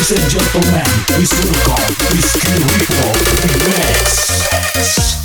Ladies and gentlemen, we still call, we still recall, we mix.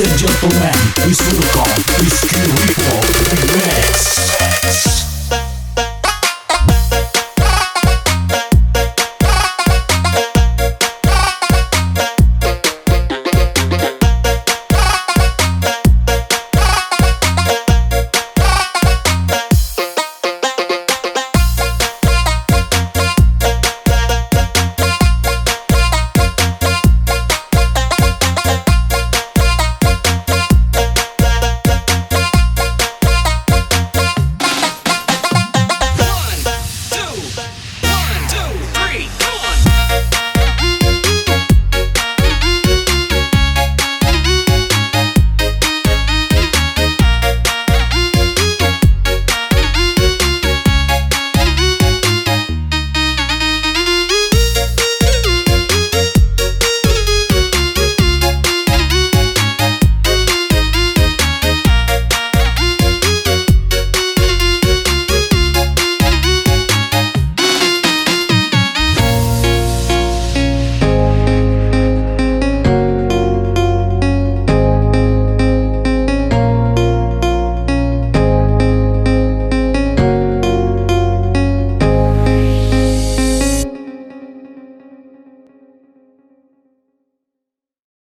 Ladies and gentlemen, it's protocol, it's Q-Report, Remix.